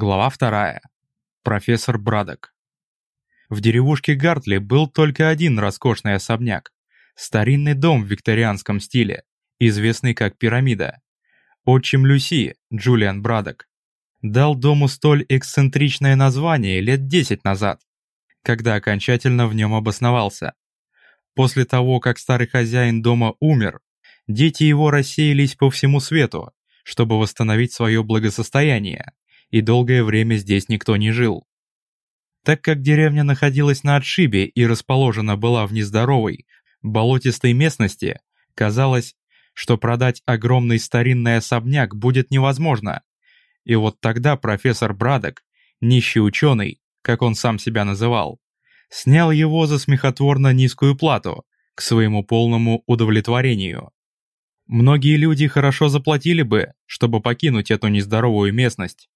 Глава вторая. Профессор Брадок. В деревушке Гартли был только один роскошный особняк. Старинный дом в викторианском стиле, известный как пирамида. Отчим Люси, Джулиан Брадок, дал дому столь эксцентричное название лет 10 назад, когда окончательно в нем обосновался. После того, как старый хозяин дома умер, дети его рассеялись по всему свету, чтобы восстановить свое благосостояние и долгое время здесь никто не жил. Так как деревня находилась на отшибе и расположена была в нездоровой, болотистой местности, казалось, что продать огромный старинный особняк будет невозможно. И вот тогда профессор Брадок, нищий ученый, как он сам себя называл, снял его за смехотворно низкую плату, к своему полному удовлетворению. Многие люди хорошо заплатили бы, чтобы покинуть эту нездоровую местность,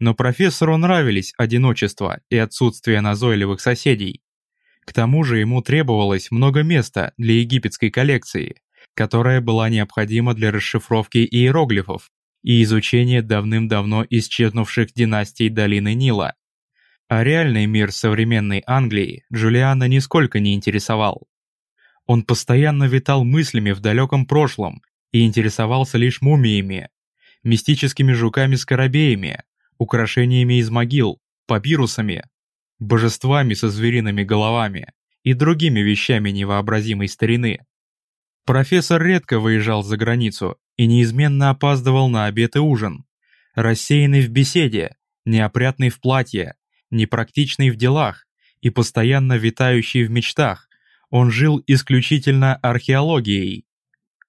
но профессору нравились одиночество и отсутствие назойливых соседей. К тому же ему требовалось много места для египетской коллекции, которая была необходима для расшифровки иероглифов и изучения давным-давно исчезнувших династий долины Нила. А реальный мир современной Англии Джулиана нисколько не интересовал. Он постоянно витал мыслями в далеком прошлом и интересовался лишь мумиями, мистическими жуками-скоробеями, украшениями из могил, папирусами, божествами со звериными головами и другими вещами невообразимой старины. Профессор редко выезжал за границу и неизменно опаздывал на обед и ужин. Рассеянный в беседе, неопрятный в платье, непрактичный в делах и постоянно витающий в мечтах, он жил исключительно археологией.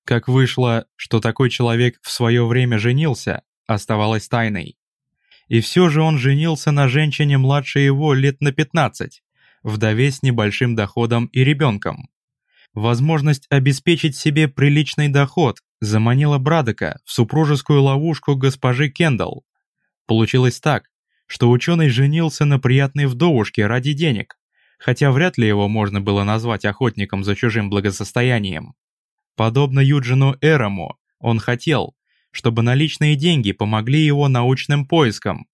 Как вышло, что такой человек в свое время женился, оставалось тайной. И все же он женился на женщине младше его лет на 15, вдове с небольшим доходом и ребенком. Возможность обеспечить себе приличный доход заманила Брадока в супружескую ловушку госпожи Кендалл. Получилось так, что ученый женился на приятной вдовушке ради денег, хотя вряд ли его можно было назвать охотником за чужим благосостоянием. Подобно Юджину Эрому, он хотел, чтобы наличные деньги помогли его научным поискам.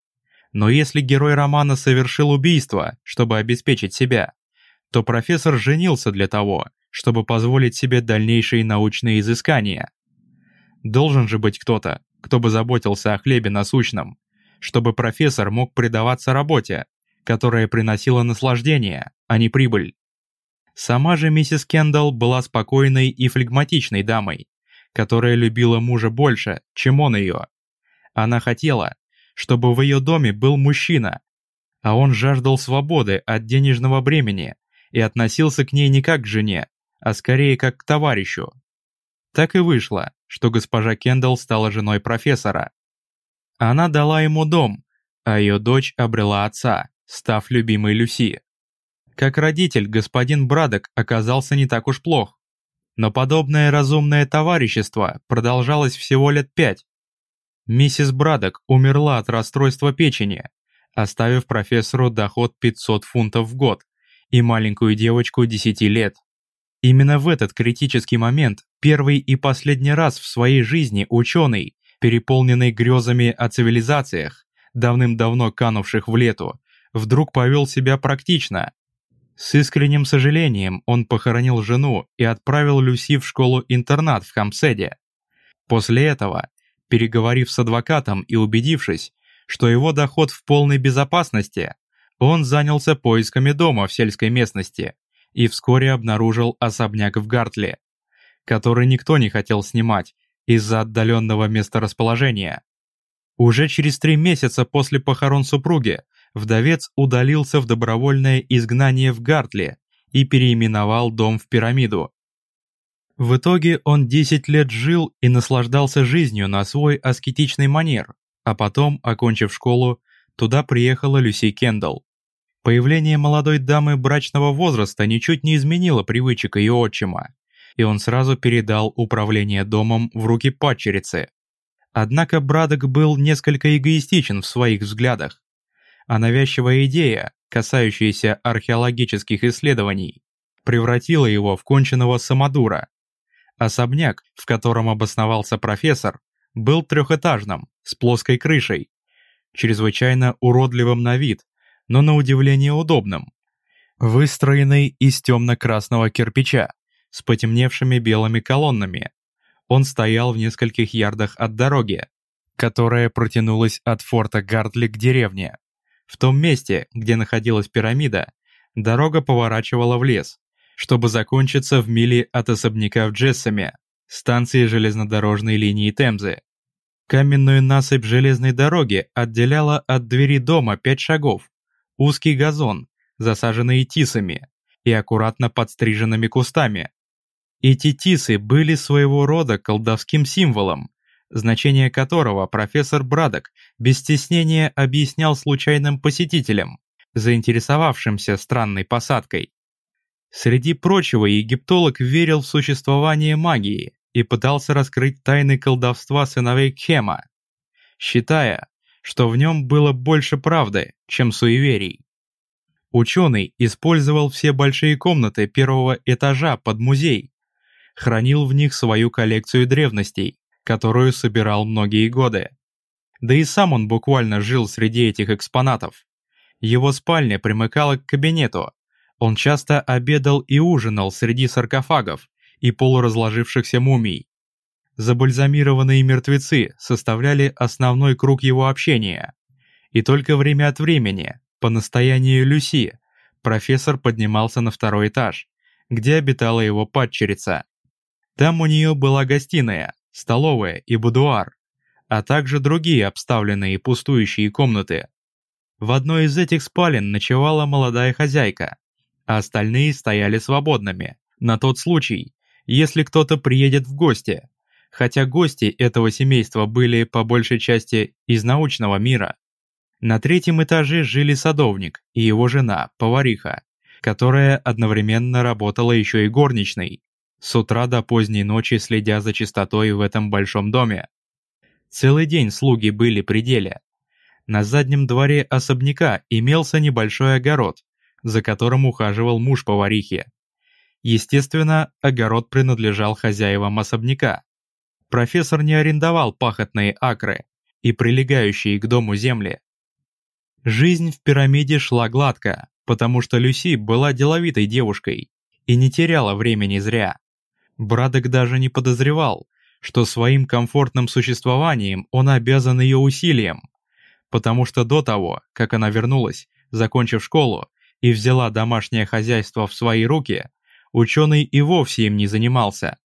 Но если герой романа совершил убийство, чтобы обеспечить себя, то профессор женился для того, чтобы позволить себе дальнейшие научные изыскания. Должен же быть кто-то, кто бы заботился о хлебе насущном, чтобы профессор мог предаваться работе, которая приносила наслаждение, а не прибыль. Сама же миссис Кендалл была спокойной и флегматичной дамой, которая любила мужа больше, чем он ее. Она хотела, чтобы в ее доме был мужчина, а он жаждал свободы от денежного бремени и относился к ней не как к жене, а скорее как к товарищу. Так и вышло, что госпожа Кендалл стала женой профессора. Она дала ему дом, а ее дочь обрела отца, став любимой Люси. Как родитель, господин Брадок оказался не так уж плох. Но подобное разумное товарищество продолжалось всего лет пять. Миссис Брадок умерла от расстройства печени, оставив профессору доход 500 фунтов в год и маленькую девочку 10 лет. Именно в этот критический момент, первый и последний раз в своей жизни ученый, переполненный грезами о цивилизациях, давным-давно канувших в лету, вдруг повел себя практично, с искренним сожалением он похоронил жену и отправил Люси в школу-интернат в Хамседе. После этого, переговорив с адвокатом и убедившись, что его доход в полной безопасности, он занялся поисками дома в сельской местности и вскоре обнаружил особняк в Гартле, который никто не хотел снимать из-за отдаленного месторасположения. Уже через три месяца после похорон супруги вдовец удалился в добровольное изгнание в Гартле и переименовал дом в пирамиду. В итоге он 10 лет жил и наслаждался жизнью на свой аскетичный манер, а потом, окончив школу, туда приехала Люси Кендалл. Появление молодой дамы брачного возраста ничуть не изменило привычек ее отчима, и он сразу передал управление домом в руки падчерицы. Однако Брадок был несколько эгоистичен в своих взглядах а навязчивая идея, касающаяся археологических исследований, превратила его в конченного самодура. Особняк, в котором обосновался профессор, был трехэтажным, с плоской крышей. чрезвычайно уродливым на вид, но на удивление удобным. Выстроенный из темно-красного кирпича, с потемневшими белыми колоннами. Он стоял в нескольких ярдах от дороги, которая протянулась от форта Гартли к деревне. В том месте, где находилась пирамида, дорога поворачивала в лес, чтобы закончиться в миле от особняка в Джессаме, станции железнодорожной линии Темзы. Каменную насыпь железной дороги отделяла от двери дома пять шагов, узкий газон, засаженный тисами и аккуратно подстриженными кустами. Эти тисы были своего рода колдовским символом, значение которого профессор Брадок без стеснения объяснял случайным посетителям, заинтересовавшимся странной посадкой. Среди прочего египтолог верил в существование магии и пытался раскрыть тайны колдовства сыновей Кхема, считая, что в нем было больше правды, чем суеверий. Ученый использовал все большие комнаты первого этажа под музей, хранил в них свою коллекцию древностей, которую собирал многие годы. Да и сам он буквально жил среди этих экспонатов. Его спальня примыкала к кабинету. Он часто обедал и ужинал среди саркофагов и полуразложившихся мумий. Забальзамированные мертвецы составляли основной круг его общения. И только время от времени, по настоянию Люси, профессор поднимался на второй этаж, где обитала его падчерица. Там у нее была гостиная, столовая и будуар, а также другие обставленные пустующие комнаты. В одной из этих спален ночевала молодая хозяйка, а остальные стояли свободными, на тот случай, если кто-то приедет в гости, хотя гости этого семейства были по большей части из научного мира. На третьем этаже жили садовник и его жена, повариха, которая одновременно работала еще и горничной, с утра до поздней ночи следя за чистотой в этом большом доме. Целый день слуги были при деле. На заднем дворе особняка имелся небольшой огород, за которым ухаживал муж поварихи. Естественно, огород принадлежал хозяевам особняка. Профессор не арендовал пахотные акры и прилегающие к дому земли. Жизнь в пирамиде шла гладко, потому что Люси была деловитой девушкой и не теряла времени зря. Брадок даже не подозревал, что своим комфортным существованием он обязан ее усилиям, потому что до того, как она вернулась, закончив школу, и взяла домашнее хозяйство в свои руки, ученый и вовсе им не занимался.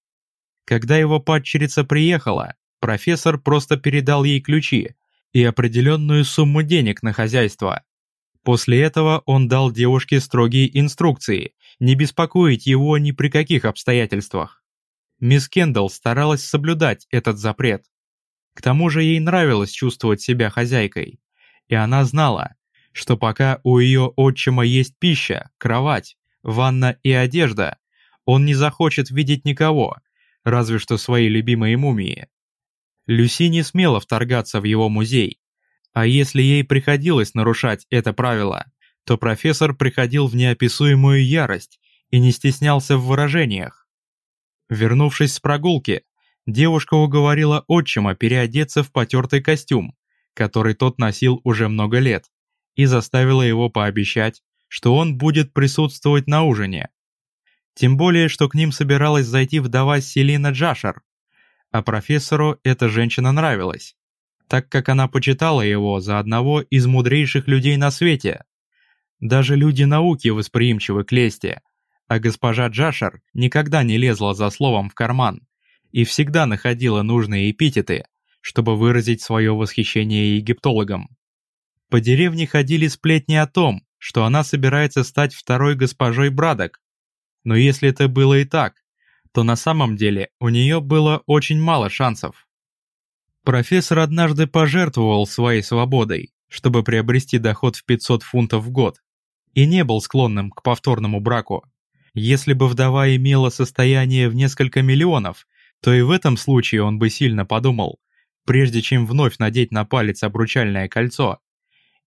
Когда его падчерица приехала, профессор просто передал ей ключи и определенную сумму денег на хозяйство. После этого он дал девушке строгие инструкции не беспокоить его ни при каких обстоятельствах. Мисс Кендалл старалась соблюдать этот запрет. К тому же ей нравилось чувствовать себя хозяйкой, и она знала, что пока у ее отчима есть пища, кровать, ванна и одежда, он не захочет видеть никого, разве что свои любимые мумии. Люси не смела вторгаться в его музей, а если ей приходилось нарушать это правило, то профессор приходил в неописуемую ярость и не стеснялся в выражениях. Вернувшись с прогулки, девушка уговорила отчима переодеться в потертый костюм, который тот носил уже много лет, и заставила его пообещать, что он будет присутствовать на ужине. Тем более, что к ним собиралась зайти вдова Селина Джашер, а профессору эта женщина нравилась, так как она почитала его за одного из мудрейших людей на свете. Даже люди науки восприимчивы к лести – а госпожа Джашер никогда не лезла за словом в карман и всегда находила нужные эпитеты, чтобы выразить свое восхищение египтологом. По деревне ходили сплетни о том, что она собирается стать второй госпожой Брадок. Но если это было и так, то на самом деле у нее было очень мало шансов. Профессор однажды пожертвовал своей свободой, чтобы приобрести доход в 500 фунтов в год, и не был склонным к повторному браку. Если бы вдова имела состояние в несколько миллионов, то и в этом случае он бы сильно подумал, прежде чем вновь надеть на палец обручальное кольцо.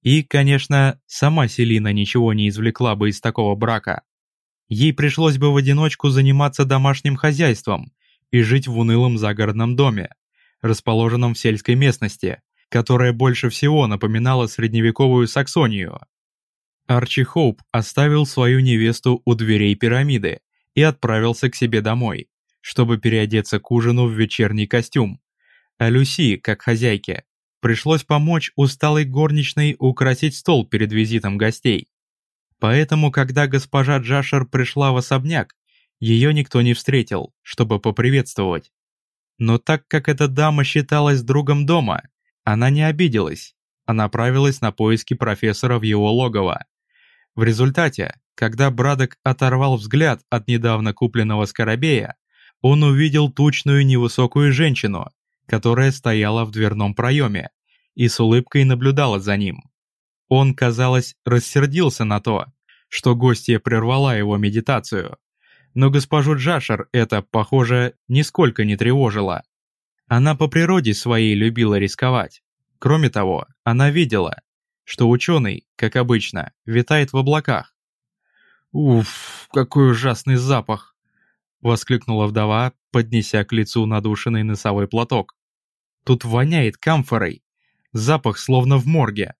И, конечно, сама Селина ничего не извлекла бы из такого брака. Ей пришлось бы в одиночку заниматься домашним хозяйством и жить в унылом загородном доме, расположенном в сельской местности, которая больше всего напоминала средневековую Саксонию. Арчи Хоуп оставил свою невесту у дверей пирамиды и отправился к себе домой, чтобы переодеться к ужину в вечерний костюм. А Люси, как хозяйке, пришлось помочь усталой горничной украсить стол перед визитом гостей. Поэтому, когда госпожа Джашер пришла в особняк, ее никто не встретил, чтобы поприветствовать. Но так как эта дама считалась другом дома, она не обиделась, а направилась на поиски профессора в его логово. В результате, когда Брадок оторвал взгляд от недавно купленного скоробея, он увидел тучную невысокую женщину, которая стояла в дверном проеме и с улыбкой наблюдала за ним. Он, казалось, рассердился на то, что гостья прервала его медитацию. Но госпожу Джашер это, похоже, нисколько не тревожило. Она по природе своей любила рисковать. Кроме того, она видела, что ученый, как обычно, витает в облаках. «Уф, какой ужасный запах!» — воскликнула вдова, поднеся к лицу надушенный носовой платок. «Тут воняет камфорой. Запах словно в морге.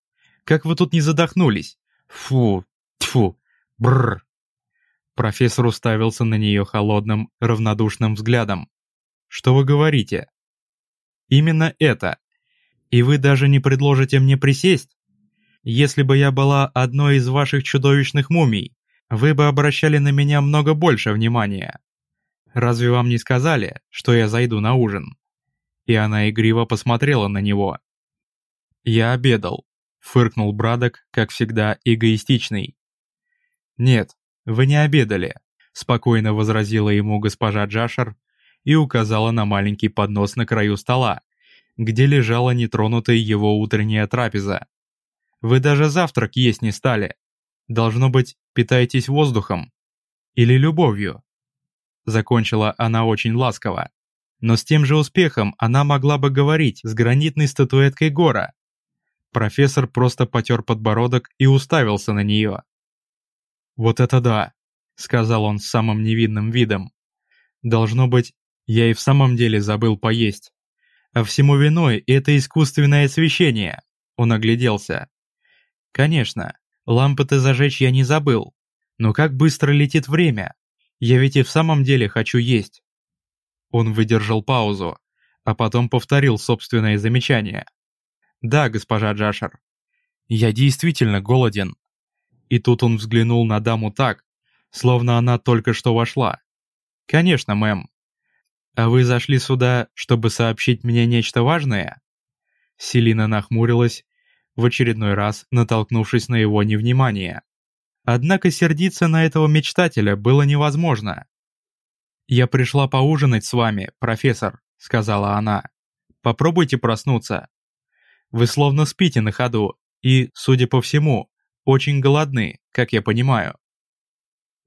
Как вы тут не задохнулись? Фу, тьфу, бррр!» Профессор уставился на нее холодным, равнодушным взглядом. «Что вы говорите?» «Именно это. И вы даже не предложите мне присесть? Если бы я была одной из ваших чудовищных мумий, вы бы обращали на меня много больше внимания. Разве вам не сказали, что я зайду на ужин?» И она игриво посмотрела на него. «Я обедал», — фыркнул Брадок, как всегда, эгоистичный. «Нет, вы не обедали», — спокойно возразила ему госпожа Джашер и указала на маленький поднос на краю стола, где лежала нетронутая его утренняя трапеза. «Вы даже завтрак есть не стали. Должно быть, питаетесь воздухом. Или любовью». Закончила она очень ласково. Но с тем же успехом она могла бы говорить с гранитной статуэткой Гора. Профессор просто потер подбородок и уставился на нее. «Вот это да!» — сказал он с самым невинным видом. «Должно быть, я и в самом деле забыл поесть. А всему виной это искусственное освещение!» Он огляделся. «Конечно, лампы-то зажечь я не забыл. Но как быстро летит время! Я ведь и в самом деле хочу есть!» Он выдержал паузу, а потом повторил собственное замечание. «Да, госпожа Джашер, я действительно голоден. И тут он взглянул на даму так, словно она только что вошла. «Конечно, мэм. А вы зашли сюда, чтобы сообщить мне нечто важное?» Селина нахмурилась, в очередной раз натолкнувшись на его невнимание. Однако сердиться на этого мечтателя было невозможно. «Я пришла поужинать с вами, профессор», — сказала она. «Попробуйте проснуться. Вы словно спите на ходу, и, судя по всему, очень голодны, как я понимаю.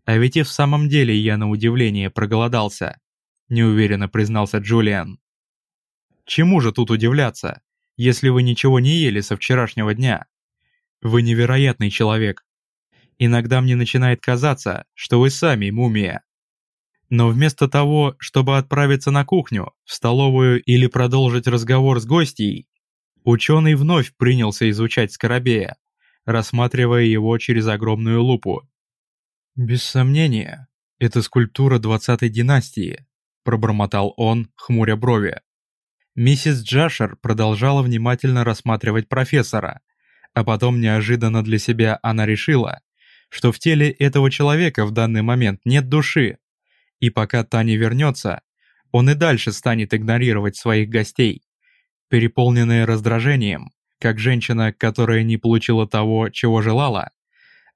А ведь и в самом деле я на удивление проголодался, неуверенно признался Джулиан. Чему же тут удивляться, если вы ничего не ели со вчерашнего дня? Вы невероятный человек. Иногда мне начинает казаться, что вы сами мумия. Но вместо того, чтобы отправиться на кухню, в столовую или продолжить разговор с гостьей, ученый вновь принялся изучать Скоробея, рассматривая его через огромную лупу. «Без сомнения, это скульптура двадцатой династии», – пробормотал он, хмуря брови. Миссис Джашер продолжала внимательно рассматривать профессора, а потом неожиданно для себя она решила, что в теле этого человека в данный момент нет души, и пока та не вернется, он и дальше станет игнорировать своих гостей. Переполненная раздражением, как женщина, которая не получила того, чего желала,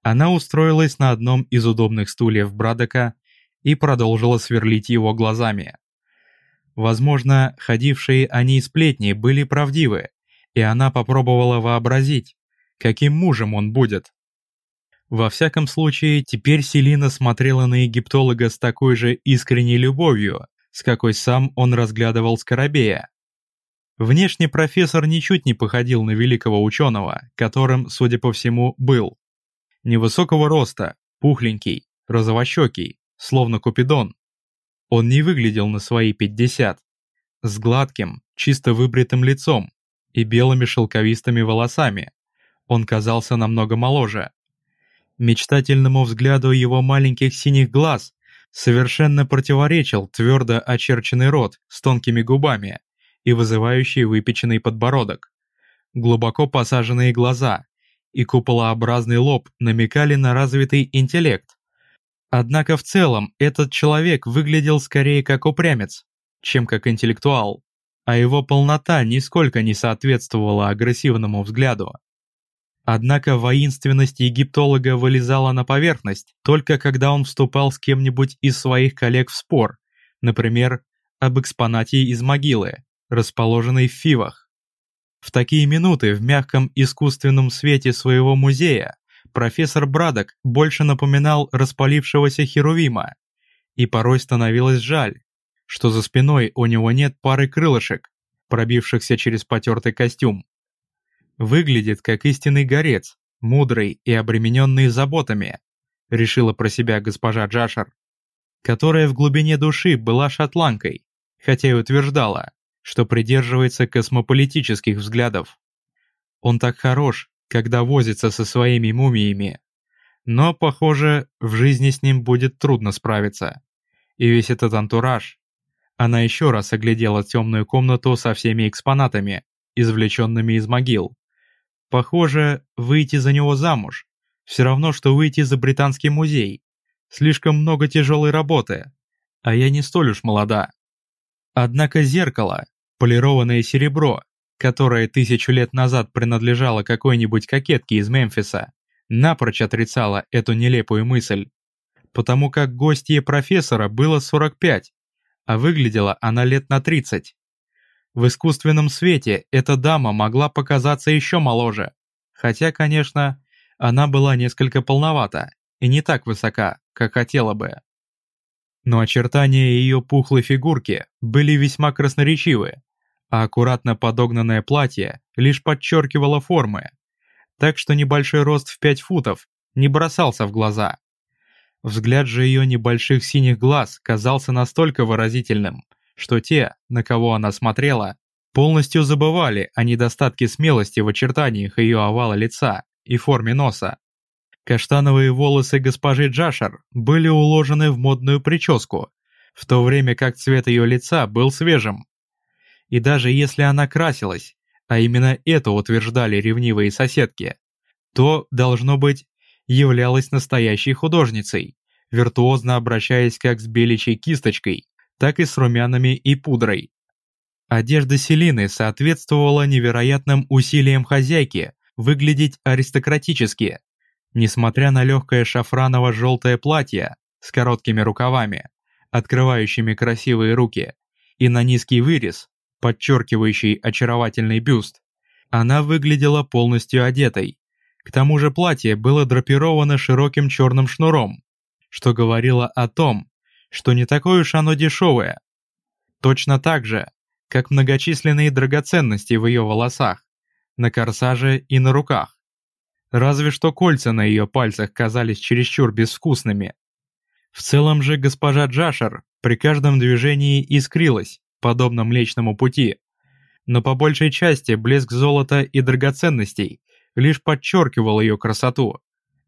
она устроилась на одном из удобных стульев Брадока и продолжила сверлить его глазами. Возможно, ходившие о ней сплетни были правдивы, и она попробовала вообразить, каким мужем он будет. Во всяком случае, теперь Селина смотрела на египтолога с такой же искренней любовью, с какой сам он разглядывал Скоробея. Внешне профессор ничуть не походил на великого ученого, которым, судя по всему, был. Невысокого роста, пухленький, розовощекий, словно Купидон. Он не выглядел на свои 50. С гладким, чисто выбритым лицом, и белыми шелковистыми волосами. Он казался намного моложе. Мечтательному взгляду его маленьких синих глаз совершенно противоречил твердо очерченный рот с тонкими губами и вызывающий выпеченный подбородок. Глубоко посаженные глаза и куполообразный лоб намекали на развитый интеллект. Однако в целом этот человек выглядел скорее как упрямец, чем как интеллектуал, а его полнота нисколько не соответствовала агрессивному взгляду. Однако воинственность египтолога вылезала на поверхность только когда он вступал с кем-нибудь из своих коллег в спор, например, об экспонате из могилы, расположенной в Фивах. В такие минуты в мягком искусственном свете своего музея профессор Брадок больше напоминал распалившегося Херувима, и порой становилось жаль, что за спиной у него нет пары крылышек, пробившихся через потертый костюм. Выглядит как истинный горец, мудрый и обремененный заботами, решила про себя госпожа Джашер, которая в глубине души была шотландкой, хотя и утверждала, что придерживается космополитических взглядов. Он так хорош, когда возится со своими мумиями. Но, похоже, в жизни с ним будет трудно справиться. И весь этот антураж. Она еще раз оглядела темную комнату со всеми экспонатами, извлеченными из могил. Похоже, выйти за него замуж – все равно, что выйти за британский музей. Слишком много тяжелой работы, а я не столь уж молода. Однако зеркало, полированное серебро, которое тысячу лет назад принадлежало какой-нибудь кокетке из Мемфиса, напрочь отрицало эту нелепую мысль. Потому как гостье профессора было 45, а выглядела она лет на 30. В искусственном свете эта дама могла показаться еще моложе, хотя, конечно, она была несколько полновата и не так высока, как хотела бы. Но очертания ее пухлой фигурки были весьма красноречивы, а аккуратно подогнанное платье лишь подчеркивало формы, так что небольшой рост в 5 футов не бросался в глаза. Взгляд же ее небольших синих глаз казался настолько выразительным, что те, на кого она смотрела, полностью забывали о недостатке смелости в очертаниях ее овала лица и форме носа. Каштановые волосы госпожи Джашер были уложены в модную прическу, в то время как цвет ее лица был свежим. И даже если она красилась, а именно это утверждали ревнивые соседки, то, должно быть, являлась настоящей художницей, виртуозно обращаясь как с беличьей кисточкой, так и с румянами и пудрой. Одежда Селины соответствовала невероятным усилиям хозяйки выглядеть аристократически, несмотря на легкое шафраново-желтое платье с короткими рукавами, открывающими красивые руки, и на низкий вырез, подчеркивающий очаровательный бюст. Она выглядела полностью одетой. К тому же платье было драпировано широким черным шнуром, что говорило о том, что не такое уж оно дешевое. Точно так же, как многочисленные драгоценности в ее волосах, на корсаже и на руках. Разве что кольца на ее пальцах казались чересчур безвкусными. В целом же госпожа Джашер при каждом движении искрилась, подобно Млечному Пути. Но по большей части блеск золота и драгоценностей лишь подчеркивал ее красоту.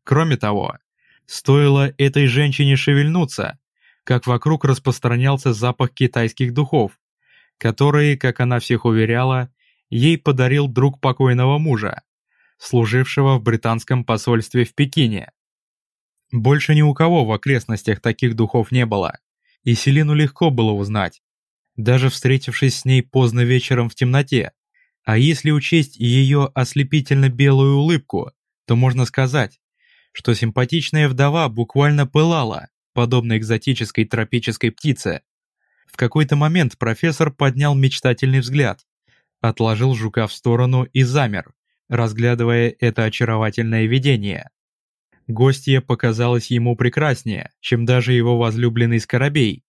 Кроме того, стоило этой женщине шевельнуться, как вокруг распространялся запах китайских духов, которые, как она всех уверяла, ей подарил друг покойного мужа, служившего в британском посольстве в Пекине. Больше ни у кого в окрестностях таких духов не было, и Селину легко было узнать, даже встретившись с ней поздно вечером в темноте. А если учесть ее ослепительно-белую улыбку, то можно сказать, что симпатичная вдова буквально пылала, подобно экзотической тропической птице. В какой-то момент профессор поднял мечтательный взгляд, отложил жука в сторону и замер, разглядывая это очаровательное видение. Гостья показалась ему прекраснее, чем даже его возлюбленный скоробей.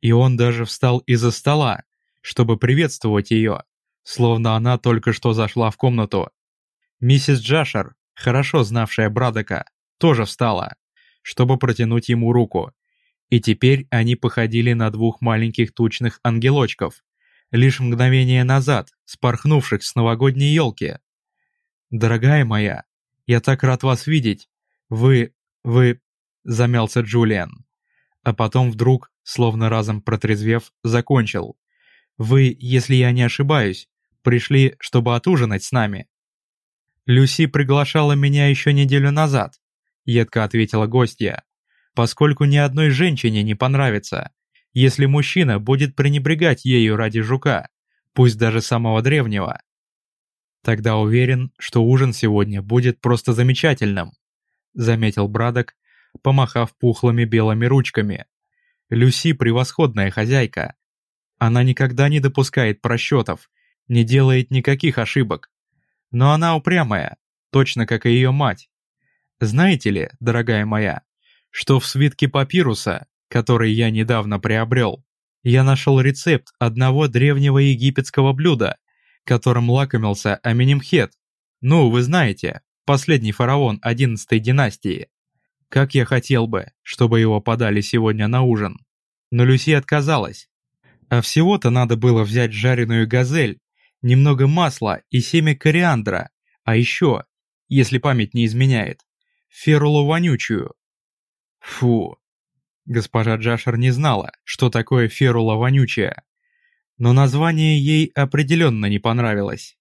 И он даже встал из-за стола, чтобы приветствовать ее, словно она только что зашла в комнату. Миссис Джашер, хорошо знавшая Брадока, тоже встала чтобы протянуть ему руку. И теперь они походили на двух маленьких тучных ангелочков, лишь мгновение назад, спорхнувших с новогодней елки. «Дорогая моя, я так рад вас видеть. Вы... вы...» — замялся Джулиан. А потом вдруг, словно разом протрезвев, закончил. «Вы, если я не ошибаюсь, пришли, чтобы отужинать с нами». «Люси приглашала меня еще неделю назад», — едко ответила гостья, «поскольку ни одной женщине не понравится, если мужчина будет пренебрегать ею ради жука, пусть даже самого древнего. Тогда уверен, что ужин сегодня будет просто замечательным», — заметил Брадок, помахав пухлыми белыми ручками. «Люси — превосходная хозяйка. Она никогда не допускает просчетов, не делает никаких ошибок. Но она упрямая, точно как и ее мать. Знаете ли, дорогая моя, что в свитке папируса, который я недавно приобрел, я нашел рецепт одного древнего египетского блюда, которым лакомился Аменемхет. Ну, вы знаете, последний фараон одиннадцатой династии. Как я хотел бы, чтобы его подали сегодня на ужин. Но Люси отказалась. А всего-то надо было взять жареную газель, немного масла и семя кориандра, а еще, если память не изменяет, ферулу вонючую. Фу. Госпожа Джашер не знала, что такое ферула вонючая, но название ей определенно не понравилось.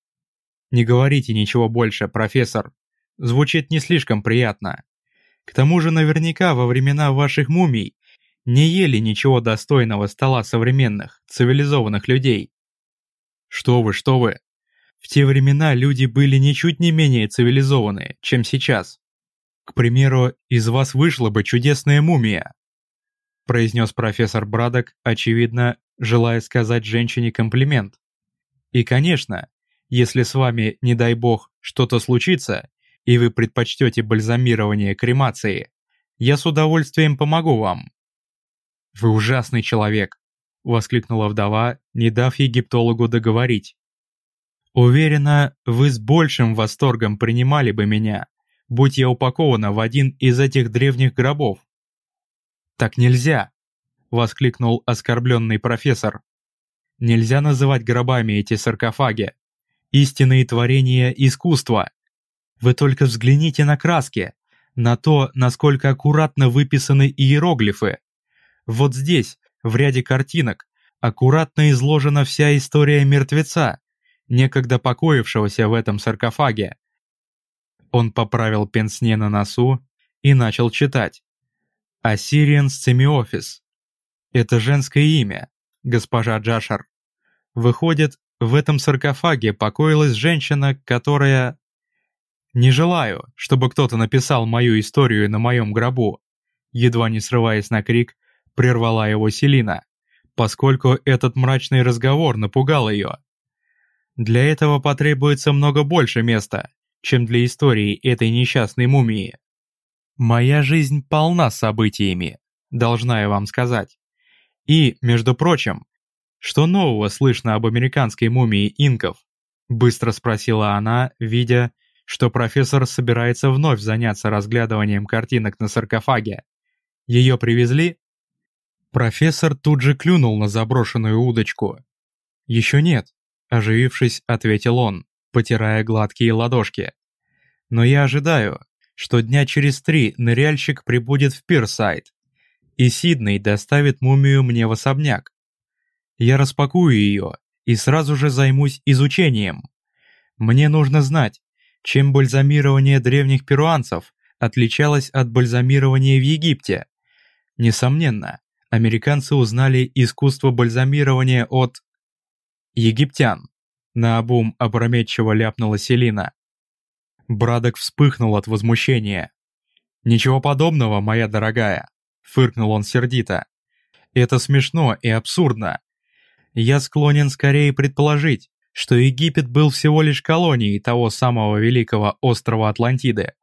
Не говорите ничего больше, профессор. Звучит не слишком приятно. К тому же наверняка во времена ваших мумий не ели ничего достойного стола современных, цивилизованных людей. Что вы, что вы. В те времена люди были ничуть не менее цивилизованы, чем сейчас. К примеру, из вас вышла бы чудесная мумия. Произнес профессор Брадок, очевидно, желая сказать женщине комплимент. И, конечно, если с вами, не дай бог, что-то случится, и вы предпочтете бальзамирование кремации, я с удовольствием помогу вам. Вы ужасный человек, воскликнула вдова, не дав египтологу договорить. Уверена, вы с большим восторгом принимали бы меня, будь я упакована в один из этих древних гробов. Так нельзя, воскликнул оскорбленный профессор. Нельзя называть гробами эти саркофаги. Истинные творения искусства. Вы только взгляните на краски, на то, насколько аккуратно выписаны иероглифы. Вот здесь, в ряде картинок, аккуратно изложена вся история мертвеца, некогда покоившегося в этом саркофаге. Он поправил пенсне на носу и начал читать. «Ассириан Семиофис». Это женское имя, госпожа Джашар. Выходит, в этом саркофаге покоилась женщина, которая... Не желаю, чтобы кто-то написал мою историю на моем гробу. Едва не срываясь на крик, прервала его Селина, поскольку этот мрачный разговор напугал ее. Для этого потребуется много больше места, чем для истории этой несчастной мумии. Моя жизнь полна событиями, должна я вам сказать. И, между прочим, что нового слышно об американской мумии инков? Быстро спросила она, видя, что профессор собирается вновь заняться разглядыванием картинок на саркофаге. Ее привезли? Профессор тут же клюнул на заброшенную удочку. «Еще нет», — оживившись, ответил он, потирая гладкие ладошки. «Но я ожидаю, что дня через три ныряльщик прибудет в Пирсайд, и Сидней доставит мумию мне в особняк. Я распакую ее и сразу же займусь изучением. Мне нужно знать, чем бальзамирование древних перуанцев отличалось от бальзамирования в Египте. Несомненно, американцы узнали искусство бальзамирования от... египтян. Наобум опрометчиво ляпнула Селина. Брадок вспыхнул от возмущения. «Ничего подобного, моя дорогая», — фыркнул он сердито. «Это смешно и абсурдно. Я склонен скорее предположить, что Египет был всего лишь колонией того самого великого острова Атлантиды,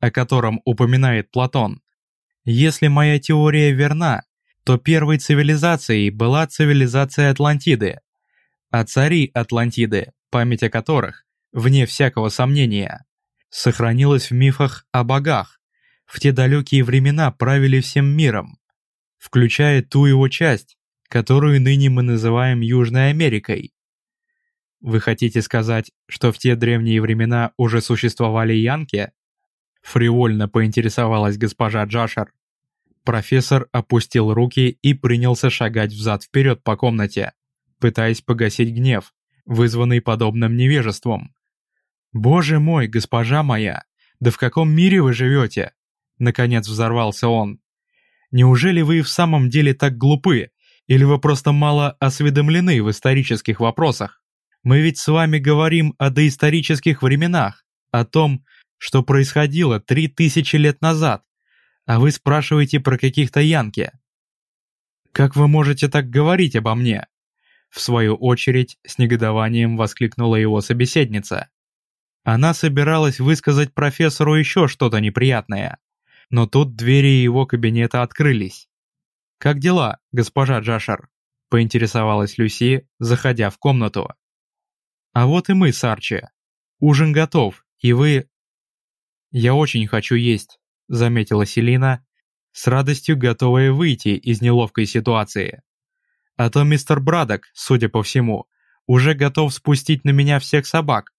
о котором упоминает Платон. Если моя теория верна, то первой цивилизацией была цивилизация Атлантиды, а цари Атлантиды, память о которых, вне всякого сомнения, сохранилась в мифах о богах, в те далекие времена правили всем миром, включая ту его часть, которую ныне мы называем Южной Америкой. Вы хотите сказать, что в те древние времена уже существовали янки? Фривольно поинтересовалась госпожа Джашер. Профессор опустил руки и принялся шагать взад-вперед по комнате, пытаясь погасить гнев, вызванный подобным невежеством. «Боже мой, госпожа моя, да в каком мире вы живете?» Наконец взорвался он. «Неужели вы в самом деле так глупы, или вы просто мало осведомлены в исторических вопросах? Мы ведь с вами говорим о доисторических временах, о том, что происходило три тысячи лет назад, а вы спрашиваете про каких-то янки. Как вы можете так говорить обо мне? В свою очередь, с негодованием воскликнула его собеседница. Она собиралась высказать профессору еще что-то неприятное, но тут двери его кабинета открылись. «Как дела, госпожа Джашер?» — поинтересовалась Люси, заходя в комнату. «А вот и мы с Арчи. Ужин готов, и вы...» «Я очень хочу есть», — заметила Селина, с радостью готовая выйти из неловкой ситуации. «А то мистер Брадок, судя по всему, уже готов спустить на меня всех собак».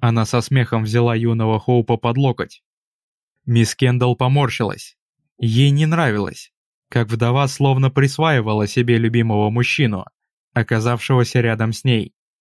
Она со смехом взяла юного Хоупа под локоть. Мисс Кендалл поморщилась. Ей не нравилось, как вдова словно присваивала себе любимого мужчину, оказавшегося рядом с ней.